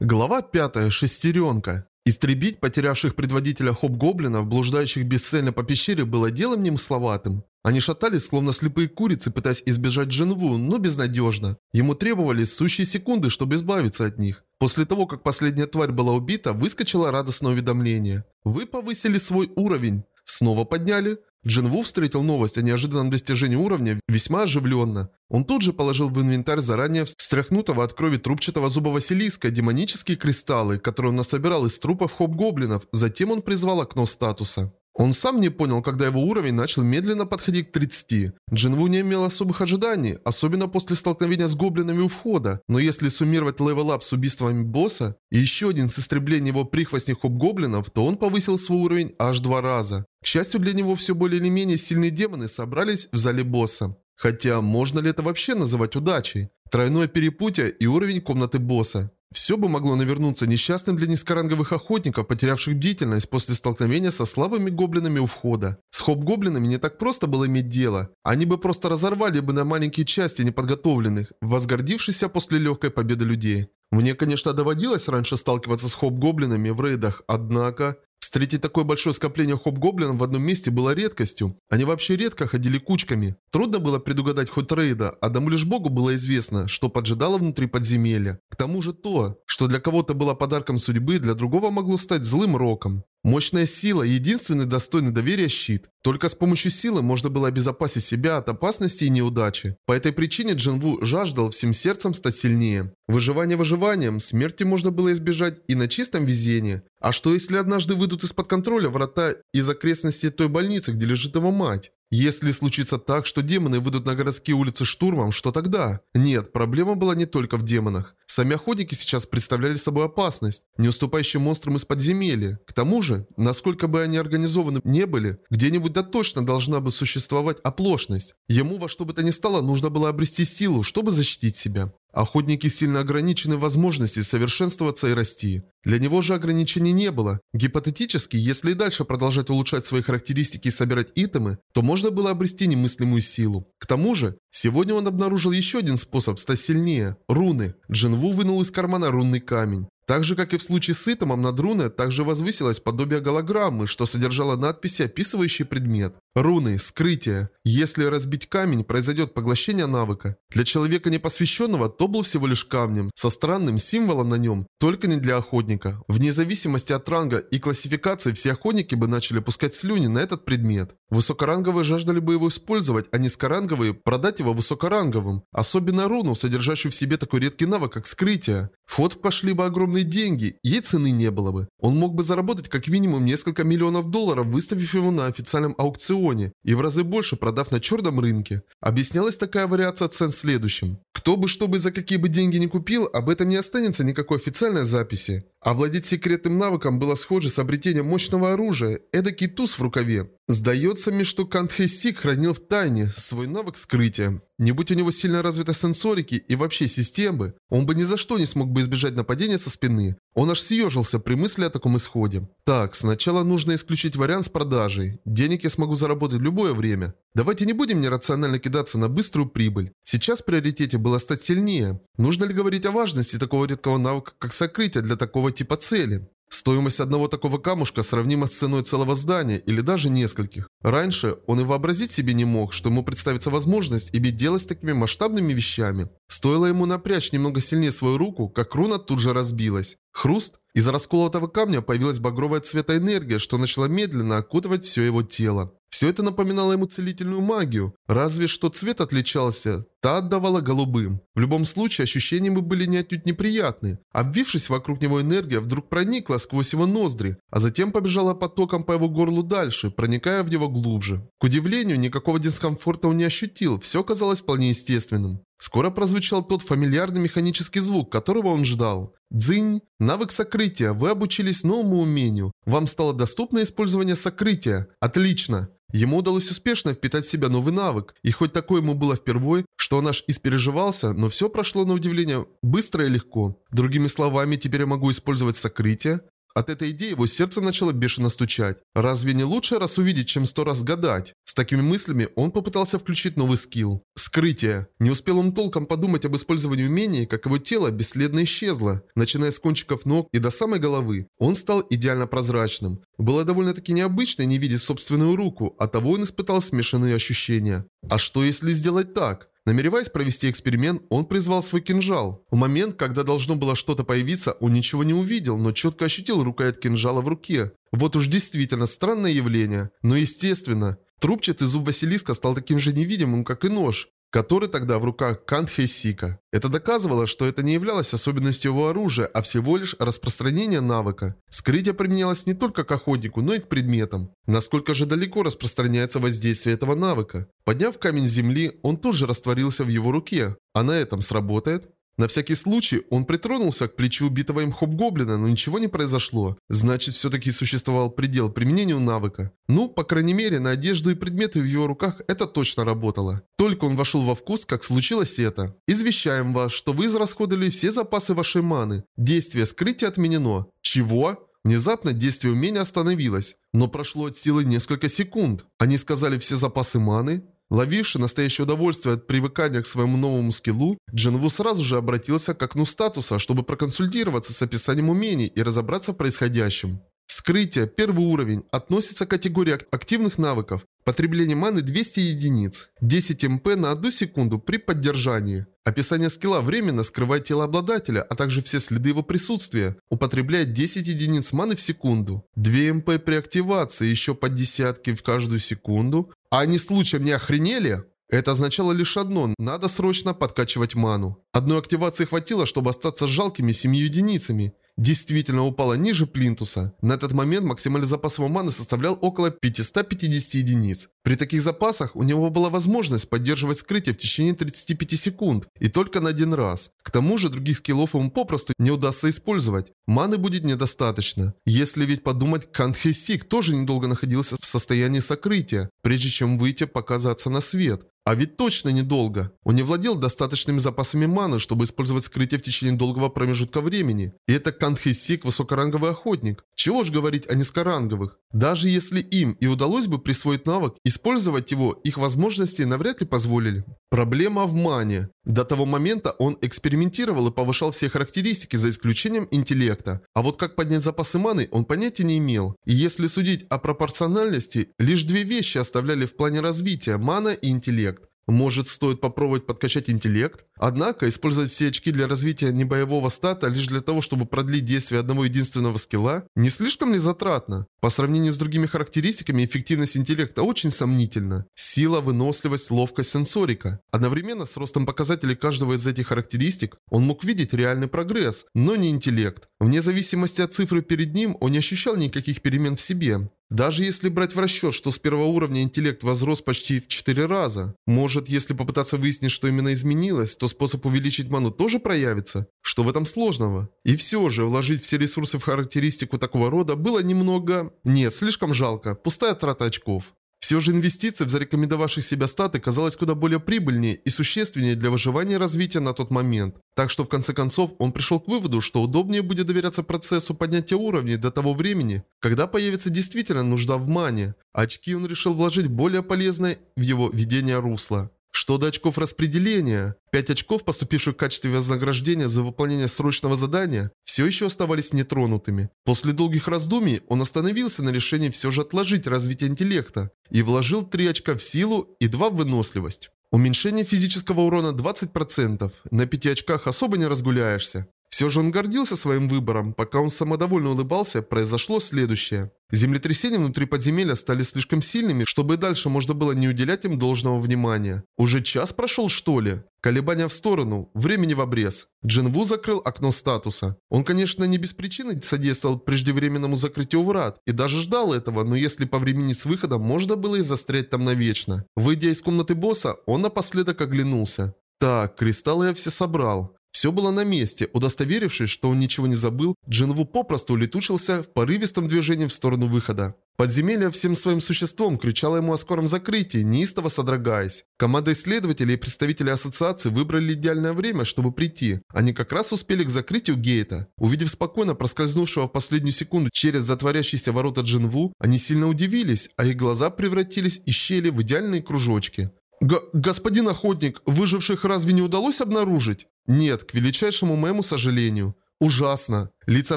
Глава 5. Шестеренка. Истребить потерявших предводителя хоп-гоблинов, блуждающих бесцельно по пещере, было делом немысловатым. Они шатались, словно слепые курицы, пытаясь избежать Джинву, но безнадежно. Ему требовались сущие секунды, чтобы избавиться от них. После того, как последняя тварь была убита, выскочило радостное уведомление. Вы повысили свой уровень. Снова подняли? Джинву встретил новость о неожиданном достижении уровня весьма оживленно. Он тут же положил в инвентарь заранее встряхнутого от крови трубчатого зуба Василиска демонические кристаллы, которые он насобирал из трупов хоп-гоблинов, затем он призвал окно статуса. Он сам не понял, когда его уровень начал медленно подходить к 30. Джинву не имел особых ожиданий, особенно после столкновения с гоблинами у входа, но если суммировать level-up с убийствами босса и еще один с истреблением его прихвостней хобгоблинов, то он повысил свой уровень аж два раза. К счастью для него, все более или менее сильные демоны собрались в зале босса. Хотя, можно ли это вообще называть удачей? Тройное перепутье и уровень комнаты босса. Все бы могло навернуться несчастным для низкоранговых охотников, потерявших бдительность после столкновения со слабыми гоблинами у входа. С хобгоблинами не так просто было иметь дело. Они бы просто разорвали бы на маленькие части неподготовленных, возгордившихся после легкой победы людей. Мне, конечно, доводилось раньше сталкиваться с хоп-гоблинами в рейдах, однако... Встретить такое большое скопление хоп-гоблинов в одном месте было редкостью. Они вообще редко ходили кучками. Трудно было предугадать хоть рейда, одному лишь богу было известно, что поджидало внутри подземелья. К тому же то, что для кого-то было подарком судьбы, для другого могло стать злым роком. Мощная сила – единственный достойный доверия щит. Только с помощью силы можно было обезопасить себя от опасности и неудачи. По этой причине Джинву жаждал всем сердцем стать сильнее. Выживание выживанием, смерти можно было избежать и на чистом везении. А что если однажды выйдут из-под контроля врата из окрестностей той больницы, где лежит его мать? Если случится так, что демоны выйдут на городские улицы штурмом, что тогда? Нет, проблема была не только в демонах. Сами охотники сейчас представляли собой опасность, не уступающие монстрам из подземелья. К тому же, насколько бы они организованы не были, где-нибудь да точно должна бы существовать оплошность. Ему во что бы то ни стало нужно было обрести силу, чтобы защитить себя. Охотники сильно ограничены в возможности совершенствоваться и расти. Для него же ограничений не было. Гипотетически, если и дальше продолжать улучшать свои характеристики и собирать итемы, то можно было обрести немыслимую силу. К тому же, сегодня он обнаружил еще один способ стать сильнее – руны. Джинву вынул из кармана рунный камень. Так же, как и в случае с Итомом, над руной также возвысилось подобие голограммы, что содержало надписи, описывающие предмет. Руны, скрытие. Если разбить камень, произойдет поглощение навыка. Для человека непосвященного то был всего лишь камнем, со странным символом на нем, только не для охотника. Вне зависимости от ранга и классификации, все охотники бы начали пускать слюни на этот предмет. Высокоранговые жаждали бы его использовать, а низкоранговые – продать его высокоранговым. Особенно руну, содержащую в себе такой редкий навык, как скрытие. В ход пошли бы огромные деньги, ей цены не было бы. Он мог бы заработать как минимум несколько миллионов долларов, выставив его на официальном аукционе и в разы больше продав на черном рынке. Объяснялась такая вариация цен следующим. Кто бы что бы за какие бы деньги не купил, об этом не останется никакой официальной записи. Овладеть секретным навыком было схоже с обретением мощного оружия, эдакий туз в рукаве. Сдается мне, что Кантхесик хранил в тайне свой навык скрытия. Не будь у него сильно развитой сенсорики и вообще системы, он бы ни за что не смог бы избежать нападения со спины. Он аж съежился при мысли о таком исходе. Так, сначала нужно исключить вариант с продажей. Денег я смогу заработать в любое время. Давайте не будем нерационально кидаться на быструю прибыль. Сейчас в приоритете было стать сильнее. Нужно ли говорить о важности такого редкого навыка, как сокрытие для такого типа цели? Стоимость одного такого камушка сравнима с ценой целого здания или даже нескольких. Раньше он и вообразить себе не мог, что ему представится возможность иметь дело с такими масштабными вещами. Стоило ему напрячь немного сильнее свою руку, как руна тут же разбилась. Хруст. Из расколотого камня появилась багровая цвета энергия, что начала медленно окутывать все его тело. Все это напоминало ему целительную магию, разве что цвет отличался, та отдавала голубым. В любом случае, ощущения ему были не отнюдь неприятны. Обвившись вокруг него энергия вдруг проникла сквозь его ноздри, а затем побежала потоком по его горлу дальше, проникая в него глубже. К удивлению, никакого дискомфорта он не ощутил, все казалось вполне естественным. Скоро прозвучал тот фамильярный механический звук, которого он ждал. Дзынь. Навык сокрытия. Вы обучились новому умению. Вам стало доступно использование сокрытия. Отлично. Ему удалось успешно впитать в себя новый навык, и хоть такое ему было впервой, что он аж испереживался, но все прошло на удивление быстро и легко. Другими словами, теперь я могу использовать сокрытие. От этой идеи его сердце начало бешено стучать. Разве не лучше раз увидеть, чем сто раз гадать? С такими мыслями он попытался включить новый скилл. Скрытие. Не успел он толком подумать об использовании умения, как его тело бесследно исчезло, начиная с кончиков ног и до самой головы. Он стал идеально прозрачным. Было довольно-таки необычно не видеть собственную руку, а того он испытал смешанные ощущения. А что если сделать так? Намереваясь провести эксперимент, он призвал свой кинжал. В момент, когда должно было что-то появиться, он ничего не увидел, но четко ощутил рукоять кинжала в руке. Вот уж действительно странное явление. Но естественно, трубчатый зуб Василиска стал таким же невидимым, как и нож который тогда в руках Кантхейсика. Это доказывало, что это не являлось особенностью его оружия, а всего лишь распространение навыка. Скрытие применялось не только к охотнику, но и к предметам. Насколько же далеко распространяется воздействие этого навыка? Подняв камень с земли, он тут же растворился в его руке. А на этом сработает? На всякий случай он притронулся к плечу убитого им хоп-гоблина, но ничего не произошло. Значит, все-таки существовал предел применению навыка. Ну, по крайней мере, на одежду и предметы в его руках это точно работало. Только он вошел во вкус, как случилось это. Извещаем вас, что вы израсходовали все запасы вашей маны. Действие скрытия отменено. Чего? Внезапно действие умения остановилось. Но прошло от силы несколько секунд. Они сказали все запасы маны? Ловивший настоящее удовольствие от привыкания к своему новому скиллу, Джинву сразу же обратился к окну статуса, чтобы проконсультироваться с описанием умений и разобраться в происходящем. Скрытие, первый уровень, относится к категории активных навыков. Потребление маны 200 единиц. 10 МП на 1 секунду при поддержании. Описание скилла временно скрывает тело обладателя, а также все следы его присутствия. Употребляет 10 единиц маны в секунду. 2 МП при активации, еще по десятке в каждую секунду. А они случаем не охренели? Это означало лишь одно – надо срочно подкачивать ману. Одной активации хватило, чтобы остаться жалкими 7 единицами действительно упала ниже плинтуса. На этот момент максимальный запас его маны составлял около 550 единиц. При таких запасах у него была возможность поддерживать скрытие в течение 35 секунд, и только на один раз. К тому же других скиллов ему попросту не удастся использовать. Маны будет недостаточно. Если ведь подумать, Кантхесик тоже недолго находился в состоянии сокрытия, прежде чем выйти показаться на свет. А ведь точно недолго. Он не владел достаточными запасами маны, чтобы использовать скрытие в течение долгого промежутка времени. И это Кантхисик высокоранговый охотник. Чего ж говорить о низкоранговых. Даже если им и удалось бы присвоить навык, использовать его их возможности навряд ли позволили. Проблема в мане. До того момента он экспериментировал и повышал все характеристики за исключением интеллекта. А вот как поднять запасы маны он понятия не имел. И если судить о пропорциональности, лишь две вещи оставляли в плане развития – мана и интеллект. Может, стоит попробовать подкачать интеллект? Однако, использовать все очки для развития небоевого стата лишь для того, чтобы продлить действие одного единственного скилла, не слишком ли затратно? По сравнению с другими характеристиками, эффективность интеллекта очень сомнительна. Сила, выносливость, ловкость, сенсорика. Одновременно с ростом показателей каждого из этих характеристик, он мог видеть реальный прогресс, но не интеллект. Вне зависимости от цифры перед ним, он не ощущал никаких перемен в себе. Даже если брать в расчет, что с первого уровня интеллект возрос почти в 4 раза. Может, если попытаться выяснить, что именно изменилось, то способ увеличить ману тоже проявится? Что в этом сложного? И все же, вложить все ресурсы в характеристику такого рода было немного... Нет, слишком жалко. Пустая трата очков. Все же инвестиции в зарекомендовавших себя статы казалось куда более прибыльнее и существеннее для выживания и развития на тот момент. Так что в конце концов он пришел к выводу, что удобнее будет доверяться процессу поднятия уровней до того времени, когда появится действительно нужда в мане. Очки он решил вложить более полезное в его ведение русла. Что до очков распределения, 5 очков, поступивших в качестве вознаграждения за выполнение срочного задания, все еще оставались нетронутыми. После долгих раздумий он остановился на решении все же отложить развитие интеллекта и вложил 3 очка в силу и 2 в выносливость. Уменьшение физического урона 20%. На 5 очках особо не разгуляешься. Все же он гордился своим выбором. Пока он самодовольно улыбался, произошло следующее. Землетрясения внутри подземелья стали слишком сильными, чтобы дальше можно было не уделять им должного внимания. Уже час прошел, что ли? Колебания в сторону, времени в обрез. Джинву закрыл окно статуса. Он, конечно, не без причины содействовал преждевременному закрытию врат и даже ждал этого, но если по времени с выходом можно было и застрять там навечно. Выйдя из комнаты босса, он напоследок оглянулся. Так, кристаллы я все собрал. Все было на месте. Удостоверившись, что он ничего не забыл, Джинву попросту улетучился в порывистом движении в сторону выхода. Подземелье всем своим существом кричало ему о скором закрытии, неистово содрогаясь. Команда исследователей и представители ассоциации выбрали идеальное время, чтобы прийти. Они как раз успели к закрытию гейта. Увидев спокойно проскользнувшего в последнюю секунду через затворящиеся ворота Джинву, они сильно удивились, а их глаза превратились из щели в идеальные кружочки. Г «Господин охотник, выживших разве не удалось обнаружить?» «Нет, к величайшему моему сожалению». «Ужасно». Лица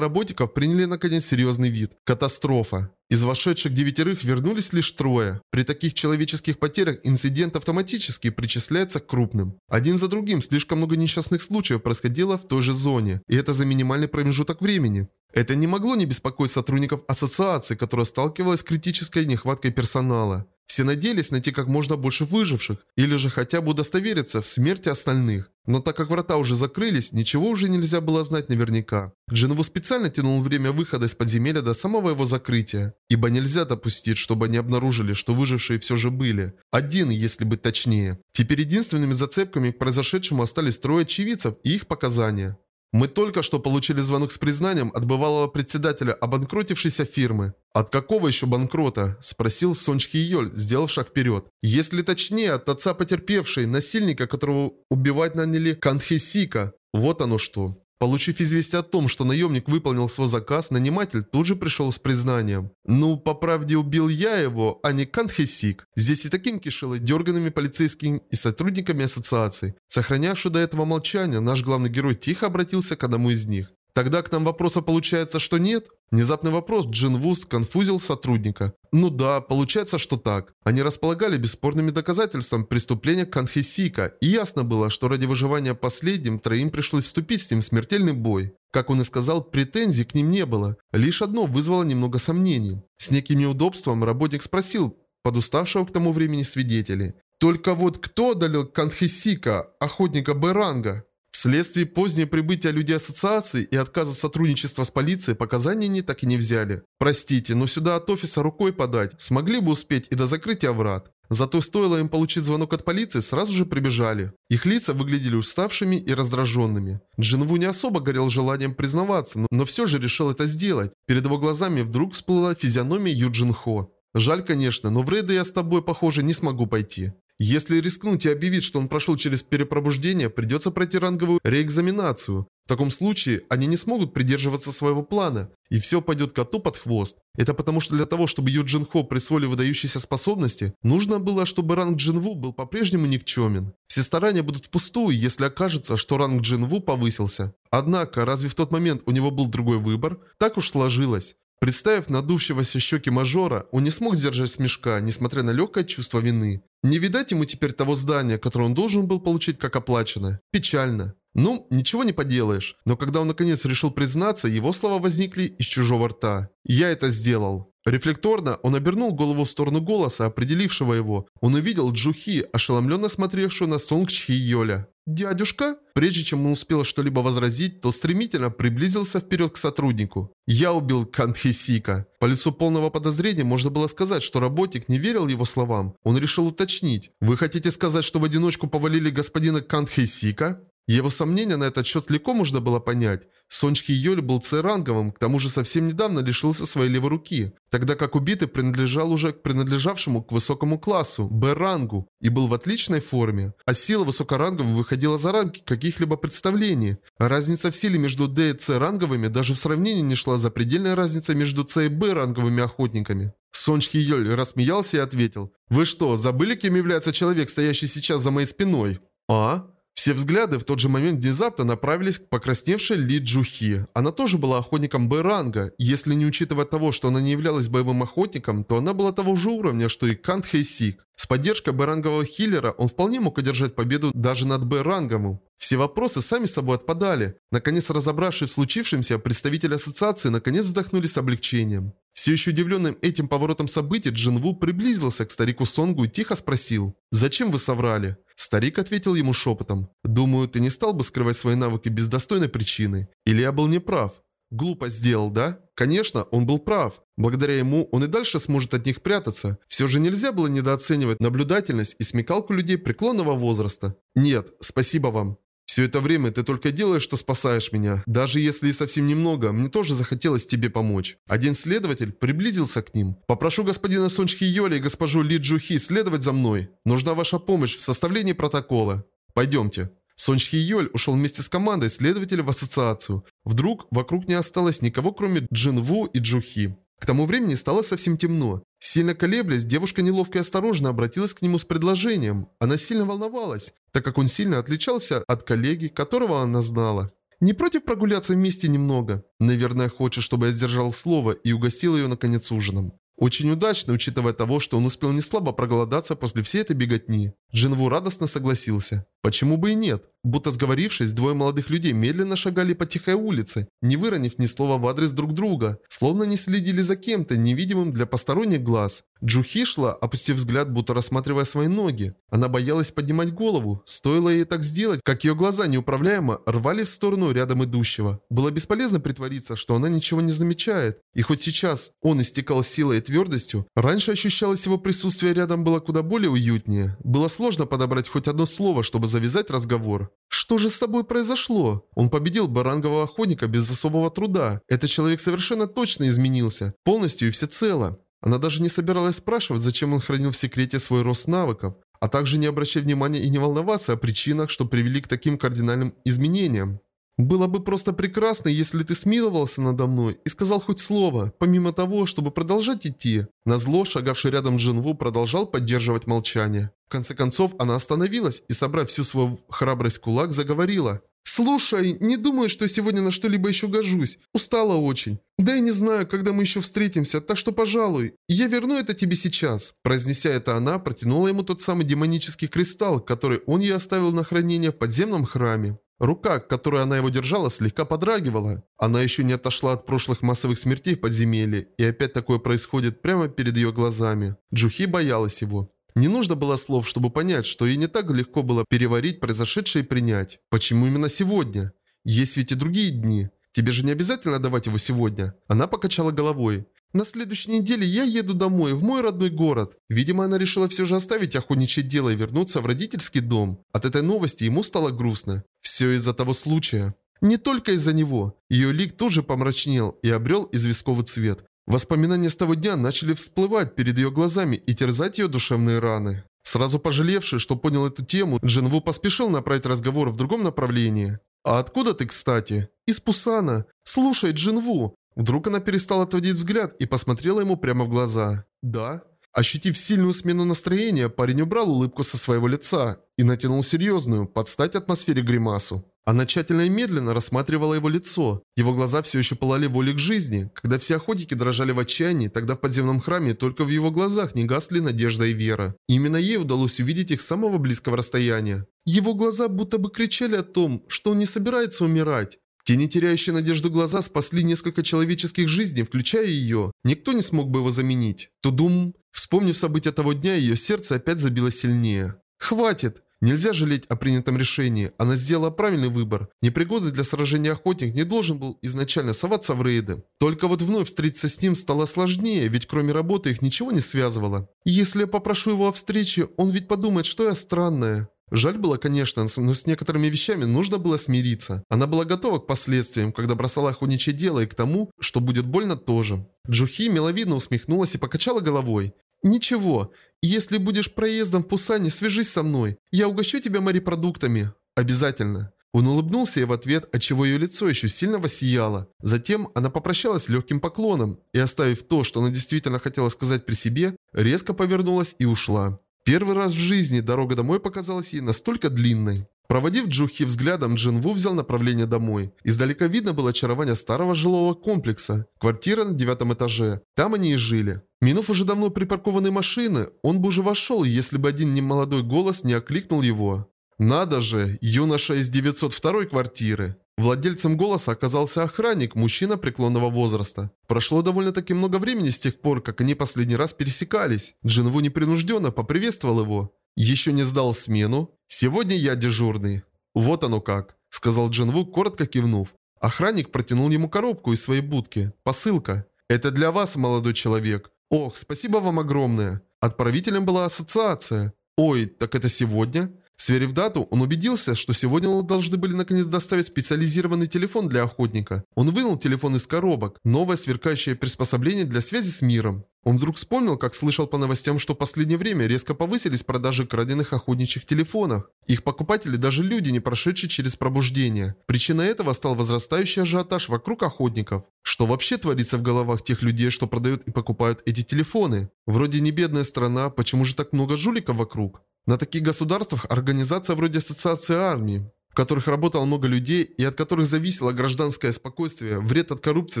работников приняли наконец серьезный вид. Катастрофа. Из вошедших девятерых вернулись лишь трое. При таких человеческих потерях инцидент автоматически причисляется к крупным. Один за другим слишком много несчастных случаев происходило в той же зоне, и это за минимальный промежуток времени. Это не могло не беспокоить сотрудников ассоциации, которая сталкивалась с критической нехваткой персонала. Все надеялись найти как можно больше выживших, или же хотя бы удостовериться в смерти остальных. Но так как врата уже закрылись, ничего уже нельзя было знать наверняка. Джинову специально тянул время выхода из подземелья до самого его закрытия, ибо нельзя допустить, чтобы они обнаружили, что выжившие все же были. Один, если быть точнее. Теперь единственными зацепками к произошедшему остались трое очевидцев и их показания. Мы только что получили звонок с признанием от бывалого председателя обанкротившейся фирмы. «От какого еще банкрота?» – спросил Сончки Йоль, сделав шаг вперед. «Если точнее, от отца потерпевшей, насильника, которого убивать наняли Кантхесика. Вот оно что». Получив известие о том, что наемник выполнил свой заказ, наниматель тут же пришел с признанием. «Ну, по правде убил я его, а не Канхесик». Здесь и таким кишело дерганными полицейскими и сотрудниками ассоциации. Сохранявший до этого молчание, наш главный герой тихо обратился к одному из них. Тогда к нам вопроса получается, что нет? Внезапный вопрос Джин Ву сконфузил сотрудника. Ну да, получается, что так. Они располагали бесспорными доказательствами преступления Канхисика, и ясно было, что ради выживания последним троим пришлось вступить с ним в смертельный бой. Как он и сказал, претензий к ним не было. Лишь одно вызвало немного сомнений. С неким неудобством работник спросил подуставшего к тому времени свидетелей. «Только вот кто одолел Канхисика, охотника Беранга?» Вследствие позднего прибытия людей ассоциации и отказа сотрудничества с полицией показания они так и не взяли. Простите, но сюда от офиса рукой подать, смогли бы успеть и до закрытия врат. Зато стоило им получить звонок от полиции, сразу же прибежали. Их лица выглядели уставшими и раздраженными. Джинву не особо горел желанием признаваться, но все же решил это сделать. Перед его глазами вдруг всплыла физиономия Юджин Хо. Жаль, конечно, но в рейды я с тобой, похоже, не смогу пойти. Если рискнуть и объявить, что он прошел через перепробуждение, придется пройти ранговую реэкзаменацию. В таком случае они не смогут придерживаться своего плана, и все пойдет коту под хвост. Это потому, что для того, чтобы Ю Джин Хо присвоили выдающиеся способности, нужно было, чтобы ранг Джин Ву был по-прежнему никчемен. Все старания будут впустую, если окажется, что ранг Джин Ву повысился. Однако, разве в тот момент у него был другой выбор? Так уж сложилось. Представив надувшегося щеки мажора, он не смог сдержать смешка, несмотря на легкое чувство вины. Не видать ему теперь того здания, которое он должен был получить как оплачено. Печально. Ну, ничего не поделаешь. Но когда он наконец решил признаться, его слова возникли из чужого рта. «Я это сделал». Рефлекторно он обернул голову в сторону голоса, определившего его. Он увидел Джухи, ошеломленно смотревшую на Сонг Чхи Йоля. «Дядюшка?» Прежде чем он успел что-либо возразить, то стремительно приблизился вперед к сотруднику. «Я убил Кантхисика». По лицу полного подозрения можно было сказать, что работник не верил его словам. Он решил уточнить. «Вы хотите сказать, что в одиночку повалили господина Кантхисика?» Его сомнения на этот счет легко можно было понять. Сончки Йоль был С-ранговым, к тому же совсем недавно лишился своей левой руки, тогда как убитый принадлежал уже к принадлежавшему к высокому классу, Б-рангу, и был в отличной форме. А сила высокоранговых выходила за рамки каких-либо представлений. разница в силе между Д и С-ранговыми даже в сравнении не шла за предельной разницей между С и Б-ранговыми охотниками. Сончки Йоль рассмеялся и ответил. «Вы что, забыли, кем является человек, стоящий сейчас за моей спиной?» «А?» Все взгляды в тот же момент внезапно направились к покрасневшей Ли Джухи. Она тоже была охотником Б-ранга. Если не учитывать того, что она не являлась боевым охотником, то она была того же уровня, что и Кант Хэйсик. С поддержкой Б-рангового хиллера он вполне мог одержать победу даже над Б-рангом. Все вопросы сами собой отпадали. Наконец разобравшись в случившемся, представители ассоциации наконец вздохнули с облегчением. Все еще удивленным этим поворотом событий, Джинву приблизился к старику Сонгу и тихо спросил «Зачем вы соврали?» Старик ответил ему шепотом. «Думаю, ты не стал бы скрывать свои навыки без достойной причины. Или я был неправ?» Глупо сделал, да? Конечно, он был прав. Благодаря ему он и дальше сможет от них прятаться. Все же нельзя было недооценивать наблюдательность и смекалку людей преклонного возраста. Нет, спасибо вам. Все это время ты только делаешь, что спасаешь меня. Даже если и совсем немного, мне тоже захотелось тебе помочь. Один следователь приблизился к ним. Попрошу господина Сончхи Йоли и госпожу Ли Джухи следовать за мной. Нужна ваша помощь в составлении протокола. Пойдемте. Сончхи Йоль ушел вместе с командой следователей в ассоциацию. Вдруг вокруг не осталось никого, кроме Джинву и Джухи. К тому времени стало совсем темно. Сильно колеблясь, девушка неловко и осторожно обратилась к нему с предложением. Она сильно волновалась, так как он сильно отличался от коллеги, которого она знала. Не против прогуляться вместе немного? Наверное, хочет, чтобы я сдержал слово и угостил ее наконец ужином. Очень удачно, учитывая того, что он успел не слабо проголодаться после всей этой беготни. Джинву радостно согласился. Почему бы и нет? Будто сговорившись, двое молодых людей медленно шагали по тихой улице, не выронив ни слова в адрес друг друга, словно не следили за кем-то, невидимым для посторонних глаз. Джухи шла, опустив взгляд, будто рассматривая свои ноги. Она боялась поднимать голову. Стоило ей так сделать, как ее глаза неуправляемо рвали в сторону рядом идущего. Было бесполезно притвориться, что она ничего не замечает. И хоть сейчас он истекал силой и твердостью, раньше ощущалось его присутствие рядом было куда более уютнее. Было сложно подобрать хоть одно слово, чтобы завязать разговор. Что же с собой произошло? Он победил барангового охотника без особого труда. Этот человек совершенно точно изменился. Полностью и всецело. Она даже не собиралась спрашивать, зачем он хранил в секрете свой рост навыков, а также не обращать внимания и не волноваться о причинах, что привели к таким кардинальным изменениям. Было бы просто прекрасно, если ты смиловался надо мной и сказал хоть слово, помимо того, чтобы продолжать идти. Назло, шагавший рядом Джинву, продолжал поддерживать молчание. В конце концов, она остановилась и, собрав всю свою храбрость кулак, заговорила. «Слушай, не думаю, что сегодня на что-либо еще гожусь. Устала очень. Да и не знаю, когда мы еще встретимся, так что, пожалуй, я верну это тебе сейчас». Произнеся это, она протянула ему тот самый демонический кристалл, который он ей оставил на хранение в подземном храме. Рука, которой она его держала, слегка подрагивала. Она еще не отошла от прошлых массовых смертей в подземелье, и опять такое происходит прямо перед ее глазами. Джухи боялась его. Не нужно было слов, чтобы понять, что ей не так легко было переварить произошедшее и принять. Почему именно сегодня? Есть ведь и другие дни. Тебе же не обязательно давать его сегодня. Она покачала головой. На следующей неделе я еду домой, в мой родной город. Видимо, она решила все же оставить охотничье дело и вернуться в родительский дом. От этой новости ему стало грустно. Все из-за того случая. Не только из-за него. Ее лик тоже помрачнел и обрел известковый цвет. Воспоминания с того дня начали всплывать перед ее глазами и терзать ее душевные раны. Сразу пожалевший, что понял эту тему, Джинву поспешил направить разговор в другом направлении. «А откуда ты, кстати?» «Из Пусана. Слушай, Джинву, Вдруг она перестала отводить взгляд и посмотрела ему прямо в глаза. «Да?» Ощутив сильную смену настроения, парень убрал улыбку со своего лица и натянул серьезную, под стать атмосфере гримасу. Она тщательно и медленно рассматривала его лицо. Его глаза все еще пылали волей к жизни. Когда все охотники дрожали в отчаянии, тогда в подземном храме только в его глазах не гасли надежда и вера. И именно ей удалось увидеть их с самого близкого расстояния. Его глаза будто бы кричали о том, что он не собирается умирать. Те не теряющие надежду глаза спасли несколько человеческих жизней, включая ее. Никто не смог бы его заменить. Тудум. Вспомнив события того дня, ее сердце опять забило сильнее. «Хватит!» Нельзя жалеть о принятом решении. Она сделала правильный выбор. Непригодный для сражения охотник не должен был изначально соваться в рейды. Только вот вновь встретиться с ним стало сложнее, ведь кроме работы их ничего не связывало. Если я попрошу его о встрече, он ведь подумает, что я странная. Жаль было, конечно, но с некоторыми вещами нужно было смириться. Она была готова к последствиям, когда бросала охотничье дело и к тому, что будет больно тоже. Джухи миловидно усмехнулась и покачала головой. «Ничего, если будешь проездом в Пусане, свяжись со мной. Я угощу тебя морепродуктами. Обязательно». Он улыбнулся ей в ответ, отчего ее лицо еще сильно воссияло. Затем она попрощалась легким поклоном и, оставив то, что она действительно хотела сказать при себе, резко повернулась и ушла. Первый раз в жизни дорога домой показалась ей настолько длинной. Проводив Джухи взглядом, Джинву взял направление домой. Издалека видно было очарование старого жилого комплекса. Квартира на девятом этаже. Там они и жили. Минув уже давно припаркованные машины, он бы уже вошел, если бы один немолодой голос не окликнул его. «Надо же, юноша из 902 квартиры!» Владельцем голоса оказался охранник, мужчина преклонного возраста. Прошло довольно-таки много времени с тех пор, как они последний раз пересекались. Джинву непринужденно поприветствовал его. «Еще не сдал смену? Сегодня я дежурный». «Вот оно как», — сказал Джинву, коротко кивнув. Охранник протянул ему коробку из своей будки. Посылка. «Это для вас, молодой человек. Ох, спасибо вам огромное. Отправителем была ассоциация. Ой, так это сегодня?» Сверив дату, он убедился, что сегодня ему должны были наконец доставить специализированный телефон для охотника. Он вынул телефон из коробок, новое сверкающее приспособление для связи с миром. Он вдруг вспомнил, как слышал по новостям, что в последнее время резко повысились продажи краденных охотничьих телефонов. Их покупатели даже люди, не прошедшие через пробуждение. Причиной этого стал возрастающий ажиотаж вокруг охотников. Что вообще творится в головах тех людей, что продают и покупают эти телефоны? Вроде не бедная страна, почему же так много жуликов вокруг? На таких государствах организация вроде Ассоциации армии, в которых работало много людей и от которых зависело гражданское спокойствие, вред от коррупции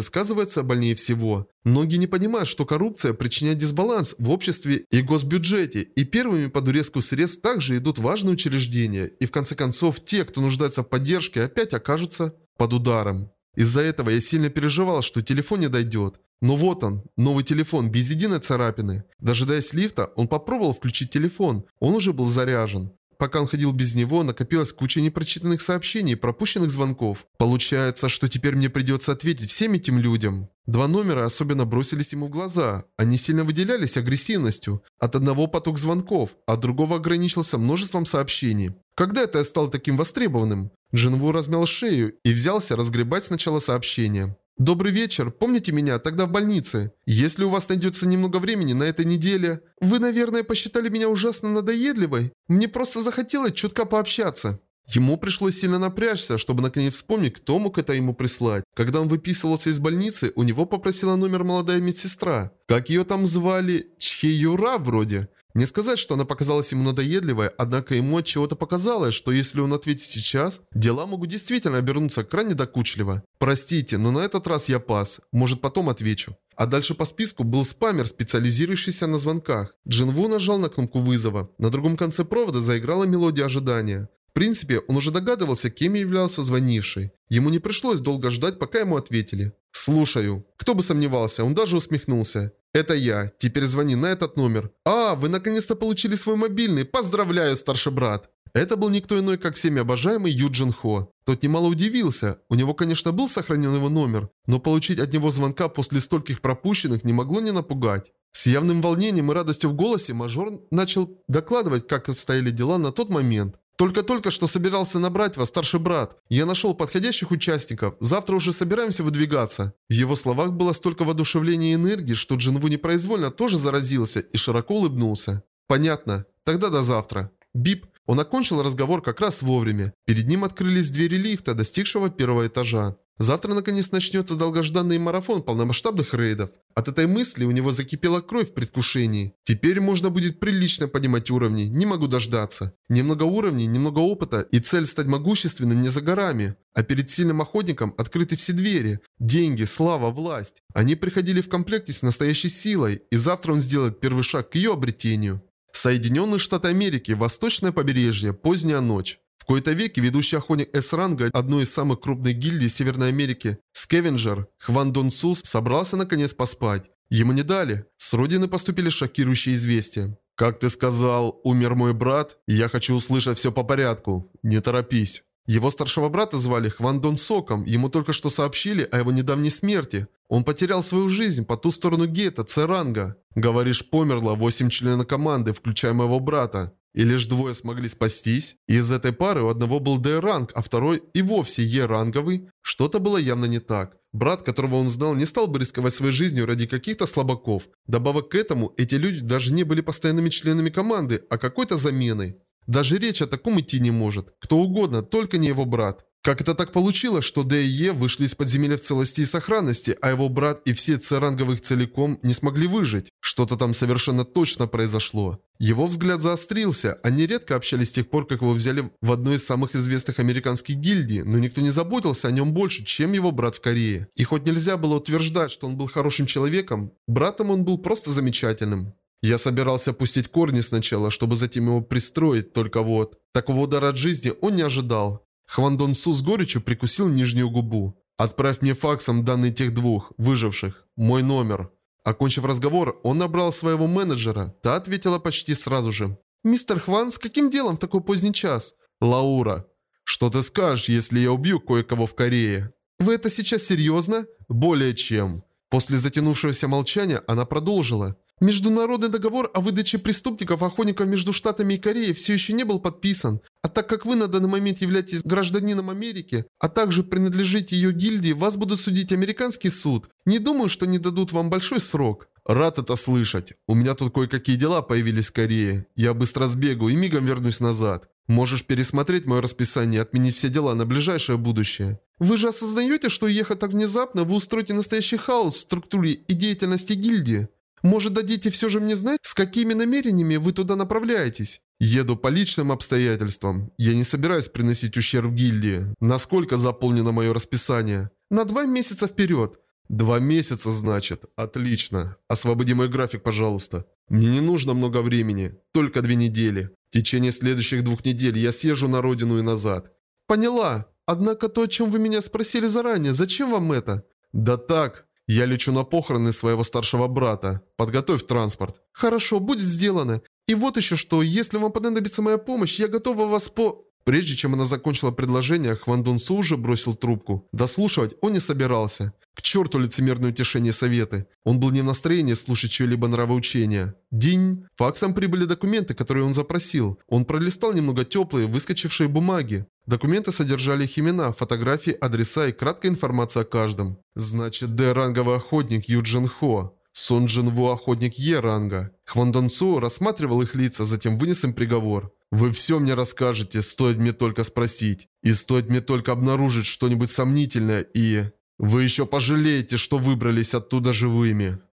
сказывается больнее всего. Многие не понимают, что коррупция причиняет дисбаланс в обществе и госбюджете, и первыми под урезку средств также идут важные учреждения, и в конце концов те, кто нуждается в поддержке, опять окажутся под ударом. Из-за этого я сильно переживал, что телефон не дойдет. Но вот он, новый телефон, без единой царапины. Дожидаясь лифта, он попробовал включить телефон. Он уже был заряжен. Пока он ходил без него, накопилась куча непрочитанных сообщений и пропущенных звонков. Получается, что теперь мне придется ответить всем этим людям. Два номера особенно бросились ему в глаза. Они сильно выделялись агрессивностью. От одного поток звонков, а другого ограничился множеством сообщений. Когда это я стал таким востребованным? Джинву размял шею и взялся разгребать сначала сообщения. «Добрый вечер. Помните меня тогда в больнице? Если у вас найдется немного времени на этой неделе, вы, наверное, посчитали меня ужасно надоедливой. Мне просто захотелось чутка пообщаться». Ему пришлось сильно напрячься, чтобы наконец вспомнить, кто мог это ему прислать. Когда он выписывался из больницы, у него попросила номер молодая медсестра. Как ее там звали? Чхеюра вроде. Не сказать, что она показалась ему надоедливой, однако ему от чего-то показалось, что если он ответит сейчас, дела могут действительно обернуться крайне докучливо. Простите, но на этот раз я пас. Может потом отвечу. А дальше по списку был спамер, специализирующийся на звонках. Джинву нажал на кнопку вызова. На другом конце провода заиграла мелодия ожидания. В принципе, он уже догадывался, кем являлся звонивший. Ему не пришлось долго ждать, пока ему ответили. «Слушаю». Кто бы сомневался, он даже усмехнулся. «Это я. Теперь звони на этот номер». «А, вы наконец-то получили свой мобильный. Поздравляю, старший брат». Это был никто иной, как всеми обожаемый Юджин Хо. Тот немало удивился. У него, конечно, был сохранен его номер, но получить от него звонка после стольких пропущенных не могло не напугать. С явным волнением и радостью в голосе мажор начал докладывать, как обстояли дела на тот момент. Только-только что собирался набрать вас, старший брат. Я нашел подходящих участников. Завтра уже собираемся выдвигаться. В его словах было столько воодушевления и энергии, что Джинву непроизвольно тоже заразился и широко улыбнулся. Понятно. Тогда до завтра. Бип. Он окончил разговор как раз вовремя. Перед ним открылись двери лифта, достигшего первого этажа. Завтра наконец начнется долгожданный марафон полномасштабных рейдов. От этой мысли у него закипела кровь в предвкушении. Теперь можно будет прилично поднимать уровни, не могу дождаться. Немного уровней, немного опыта и цель стать могущественным не за горами. А перед сильным охотником открыты все двери. Деньги, слава, власть. Они приходили в комплекте с настоящей силой, и завтра он сделает первый шаг к ее обретению. Соединенные Штаты Америки, восточное побережье, поздняя ночь. В кои-то веки ведущий охотник С-ранга одной из самых крупных гильдий Северной Америки, Скевенджер, Хван Дон Сус, собрался наконец поспать. Ему не дали. С родины поступили шокирующие известия. «Как ты сказал, умер мой брат? Я хочу услышать все по порядку. Не торопись». Его старшего брата звали Хван Дон Соком, ему только что сообщили о его недавней смерти. Он потерял свою жизнь по ту сторону гейта, Церанга. Говоришь, померло восемь членов команды, включая моего брата. И лишь двое смогли спастись. из этой пары у одного был Д-ранг, а второй и вовсе Е-ранговый. Что-то было явно не так. Брат, которого он знал, не стал бы рисковать своей жизнью ради каких-то слабаков. Добавок к этому, эти люди даже не были постоянными членами команды, а какой-то заменой. Даже речь о таком идти не может. Кто угодно, только не его брат. Как это так получилось, что Д и Е вышли из подземелья в целости и сохранности, а его брат и все Церанговых целиком не смогли выжить? Что-то там совершенно точно произошло. Его взгляд заострился, они редко общались с тех пор, как его взяли в одну из самых известных американских гильдий, но никто не заботился о нем больше, чем его брат в Корее. И хоть нельзя было утверждать, что он был хорошим человеком, братом он был просто замечательным. Я собирался пустить корни сначала, чтобы затем его пристроить, только вот... Такого удара от жизни он не ожидал. Хван Дон Су с горечью прикусил нижнюю губу. «Отправь мне факсом данные тех двух, выживших. Мой номер». Окончив разговор, он набрал своего менеджера. Та ответила почти сразу же. «Мистер Хван, с каким делом в такой поздний час?» «Лаура, что ты скажешь, если я убью кое-кого в Корее?» «Вы это сейчас серьезно?» «Более чем». После затянувшегося молчания она продолжила. Международный договор о выдаче преступников охотников между Штатами и Кореей все еще не был подписан. А так как вы на данный момент являетесь гражданином Америки, а также принадлежите ее гильдии, вас будет судить американский суд. Не думаю, что они дадут вам большой срок. Рад это слышать. У меня тут кое-какие дела появились в Корее. Я быстро сбегу и мигом вернусь назад. Можешь пересмотреть мое расписание и отменить все дела на ближайшее будущее. Вы же осознаете, что ехать так внезапно, вы устроите настоящий хаос в структуре и деятельности гильдии? Может, дадите все же мне знать, с какими намерениями вы туда направляетесь? Еду по личным обстоятельствам. Я не собираюсь приносить ущерб гильдии. Насколько заполнено мое расписание? На два месяца вперед. Два месяца, значит. Отлично. Освободи мой график, пожалуйста. Мне не нужно много времени. Только две недели. В течение следующих двух недель я съезжу на родину и назад. Поняла. Однако то, о чем вы меня спросили заранее, зачем вам это? Да так. Я лечу на похороны своего старшего брата. Подготовь транспорт. Хорошо, будет сделано. И вот еще что, если вам понадобится моя помощь, я готова вас по... Прежде чем она закончила предложение, Хван Дун Су уже бросил трубку. Дослушивать он не собирался. К черту лицемерное утешение советы. Он был не в настроении слушать чье-либо нравоучение. День. Факсом прибыли документы, которые он запросил. Он пролистал немного теплые, выскочившие бумаги. Документы содержали их имена, фотографии, адреса и краткая информация о каждом. Значит, Д-ранговый охотник Юджин Хо. Сон Джин Ву охотник Е-ранга. Хван Дон Су рассматривал их лица, затем вынес им приговор. Вы все мне расскажете, стоит мне только спросить. И стоит мне только обнаружить что-нибудь сомнительное и... Вы еще пожалеете, что выбрались оттуда живыми.